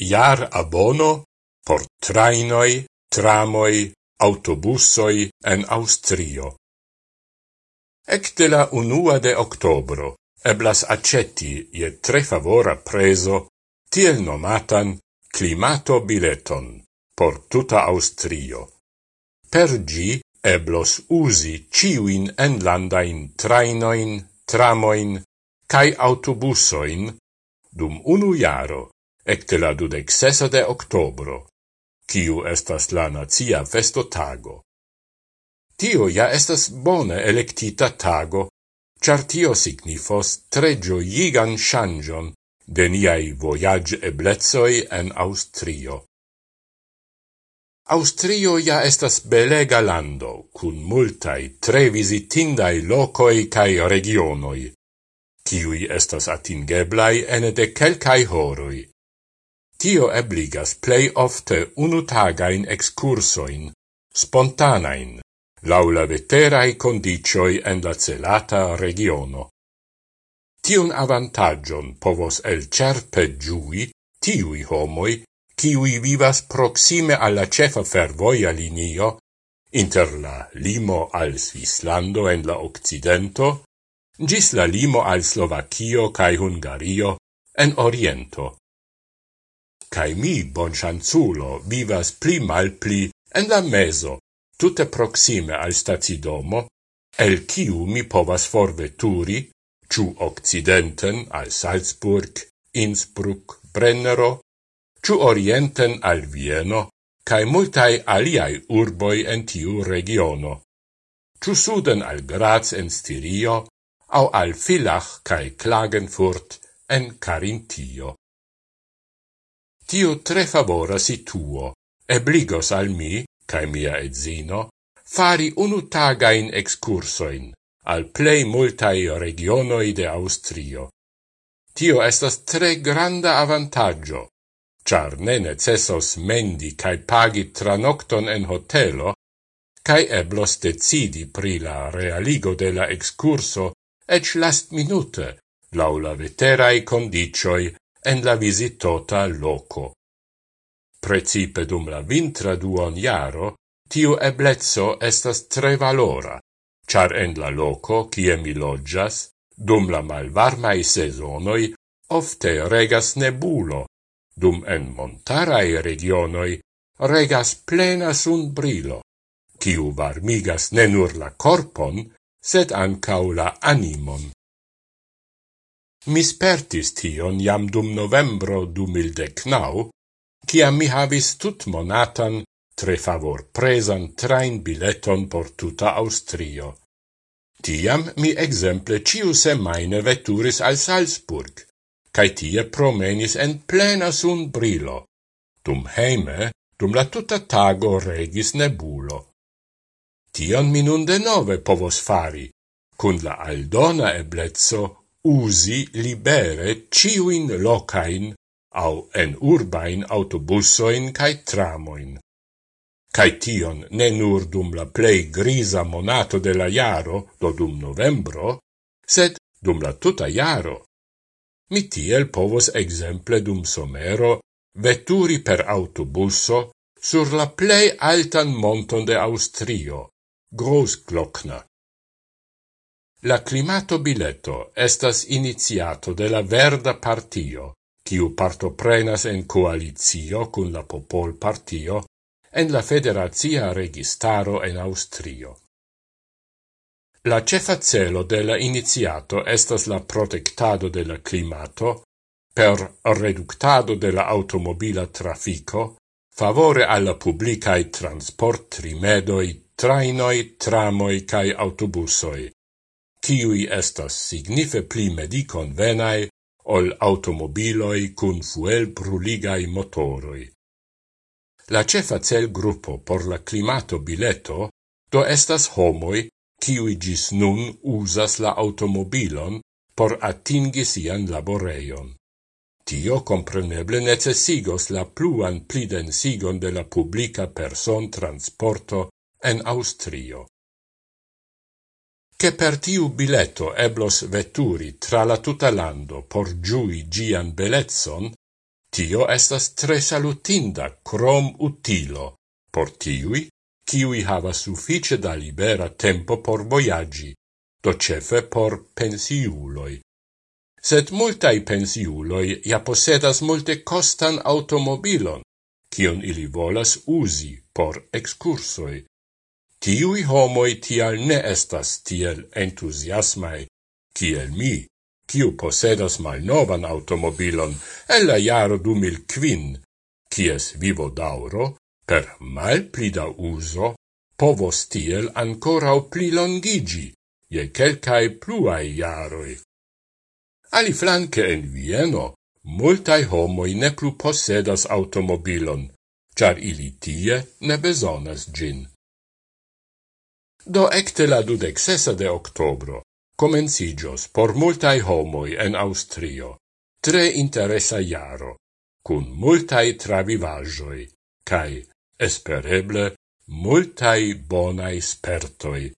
iar abono por trainoi, tramoi, autobusoi en Austrio. Ecte la unua de octobro eblas accetti je tre favora preso tiel nomatan climato bileton por tuta Austrio. Per gi eblos usi ciuin enlandain trainoin, tramoin, cae autobusoin dum unu jaro ecte la dudec sesa de octobro, kiu estas la nazia festotago. Tio ja estas bone electita tago, char tio signifos tre gioigan changion de niai voyage eblezoi en Austrio. Austrio ja estas belega lando, cun multai tre visitindai locoi cae regionoi, ciui estas atingeblai ene de quelcae horoi. Tio ebligas plei ofte unutagain excursoin, spontanain, laula veterai condicioi en la celata regiono. Tiun avantagion povos elcerpe giui tiui homoi kiui vivas proxime alla cefa fervoia linio inter la limo al Svislando en la Occidento gis la limo al Slovakio cae Hungario en Oriento cae mi, bonchanzulo, vivas pli mal pli en la meso, tutte proxime al stazidomo, el ciu mi povas forveturi, ciu occidenten al Salzburg, Innsbruck, Brennero, ciu orienten al Vieno, cae multae aliai urboi en tiu regiono, ciu suden al Graz en Stirio, au al Filach cae Klagenfurt en Carintio tio tre favora situo ebligos al mi, cae mia edzino, fari unu tagain excursoin al plei multai regionoi de Austrio. Tio estas tre granda avantaggio, char ne necessos mendi cae pagi tranocton en hotelo, cae eblos decidi pri la realigo de la excurso ec last minute, laula veterai condicioi en la visitota loco. Precipe dum la vintra duon jaro, tiu eblezzo estas tre valora, char en la loco, kie mi loggias, dum la malvarmai sezonoi, ofte regas nebulo, dum en montarai regionoi regas plena sun brilo, kiu varmigas ne nur la corpon, sed ancau la animon. Mi spertis tion jam dum novembro du mildecnau, ciam mi havis tut monatan, tre favor presan train bileton por tuta Austrio. Tiam mi exemple ciu semaine veturis al Salzburg, cae tie promenis en plena sun brilo. Dum heime, dum la tuta tago regis nebulo. Tion mi nun denove povos fari, cun la aldona eblezzo usi libere ciuin locain au en urbain autobussoin cae tramoin. Cae tion ne nur dum la plei grisa monato de la jaro, do dum novembro, sed dum la tuta jaro. Mi tiel povos exemple dum somero veturi per autobusso sur la plei altan monton de Austrio, Großglockner. La climato bileto estas iniziato de la Verda Partio, kiu partoprenas en coalizio cun la Popol Partio en la Federazia Registaro en Austrio. La cefa celo de la iniziato estas la protectado de la climato per reductado de la automobila trafico favore alla publicae transport rimedoi trainoi, tramoi cae autobusoi, kiui estas signife pli medicon venai ol automobiloi cun fuel bruligai motoroi. La cefa cel gruppo por la climato bileto do estas homoi kiui gis nun usas la automobilon por atingi sian laboreion. Tio compreneble necessigos la pluan plidensigon de la publica person transporto en Austrio che per tiu biletto eblos veturi tra la tuta lando por giui gian belezzon, tio estas tre salutinda crom utilo por tiui, ciui hava suffice da libera tempo por voyagi, do cefe por pensiuloi. Sed multai pensiuloi ja posedas multe costan automobilon, cion ili volas usi por excursoi. Tiui homoi tial ne estas tiel entusiasmai, kiel mi, kiu posedas malnovan automobilon el la jaro 2005, kies vivo dauro, per mal plida uso, povos tiel ancorau pli longigi, je quelcae pluae jaroi. Ali flanque en Vieno, multae homoi ne plu posedas automobilon, char ili tie ne besonas gin. Do ecte la dudexesa de octobro comencigios por multae homoi en Austrio tre interesa iaro, cun multae travivajoi, cae, espereble, multae bonae spertoi